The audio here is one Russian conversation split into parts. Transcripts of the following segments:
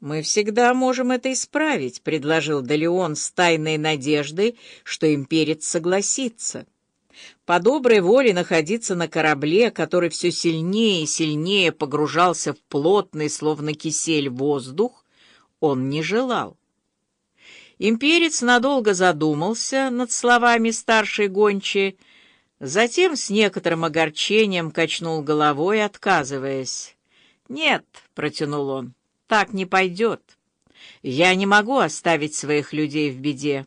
«Мы всегда можем это исправить», — предложил Далеон с тайной надеждой, что имперец согласится. По доброй воле находиться на корабле, который все сильнее и сильнее погружался в плотный, словно кисель, воздух, он не желал. Имперец надолго задумался над словами старшей гончей, затем с некоторым огорчением качнул головой, отказываясь. «Нет», — протянул он, — «так не пойдет. Я не могу оставить своих людей в беде.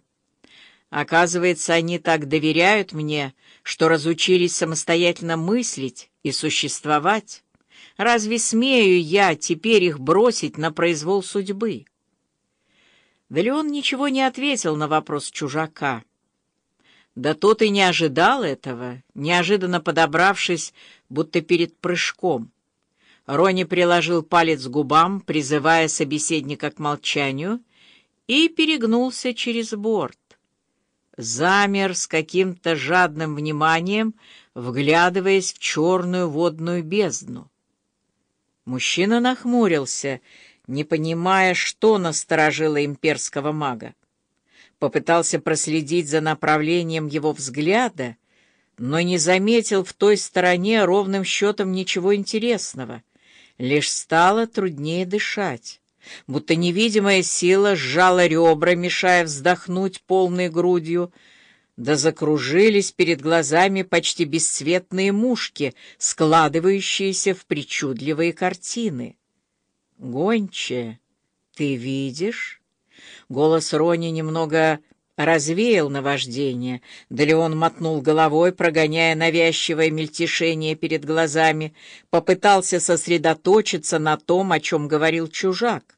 Оказывается, они так доверяют мне, что разучились самостоятельно мыслить и существовать. Разве смею я теперь их бросить на произвол судьбы?» Да Леон ничего не ответил на вопрос чужака. Да тот и не ожидал этого, неожиданно подобравшись, будто перед прыжком. Рони приложил палец к губам, призывая собеседника к молчанию, и перегнулся через борт. Замер с каким-то жадным вниманием, вглядываясь в черную водную бездну. Мужчина нахмурился, не понимая, что насторожило имперского мага. Попытался проследить за направлением его взгляда, но не заметил в той стороне ровным счетом ничего интересного — лишь стало труднее дышать, будто невидимая сила сжала ребра, мешая вздохнуть полной грудью, да закружились перед глазами почти бесцветные мушки, складывающиеся в причудливые картины. «Гончая, ты видишь?» Голос Рони немного развеял наваждение, да Леон мотнул головой, прогоняя навязчивое мельтешение перед глазами, попытался сосредоточиться на том, о чем говорил чужак.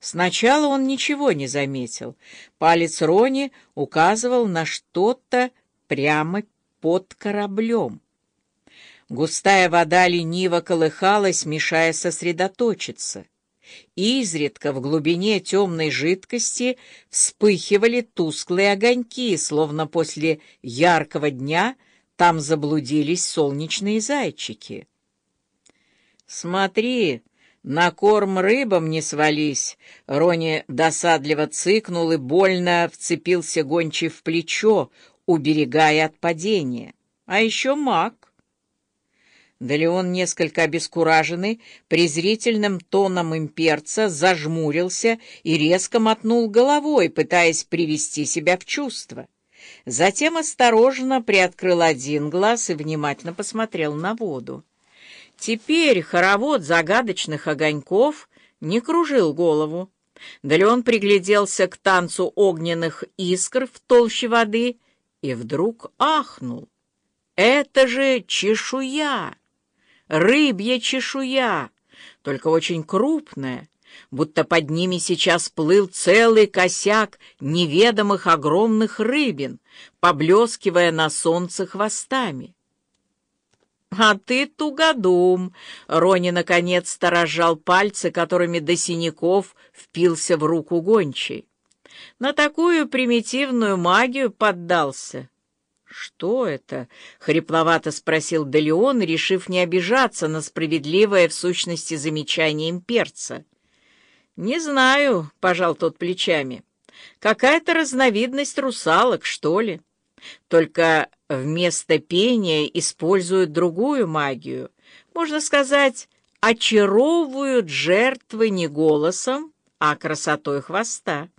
Сначала он ничего не заметил. Палец Рони указывал на что-то прямо под кораблем. Густая вода лениво колыхалась, мешая сосредоточиться. Изредка в глубине темной жидкости вспыхивали тусклые огоньки, словно после яркого дня там заблудились солнечные зайчики. «Смотри, на корм рыбам не свались!» Рони досадливо цыкнул и больно вцепился гончий в плечо, уберегая от падения. «А еще маг!» Да Леон, несколько обескураженный, презрительным тоном имперца зажмурился и резко мотнул головой, пытаясь привести себя в чувство. Затем осторожно приоткрыл один глаз и внимательно посмотрел на воду. Теперь хоровод загадочных огоньков не кружил голову. Да Леон пригляделся к танцу огненных искр в толще воды и вдруг ахнул. «Это же чешуя!» Рыбья чешуя, только очень крупная, будто под ними сейчас плыл целый косяк неведомых огромных рыбин, поблескивая на солнце хвостами. «А ты тугодум!» — Рони наконец-то разжал пальцы, которыми до синяков впился в руку гончий. На такую примитивную магию поддался. «Что это?» — хрипловато спросил Делеон, решив не обижаться на справедливое в сущности замечание имперца. «Не знаю», — пожал тот плечами. «Какая-то разновидность русалок, что ли? Только вместо пения используют другую магию. Можно сказать, очаровывают жертвы не голосом, а красотой хвоста».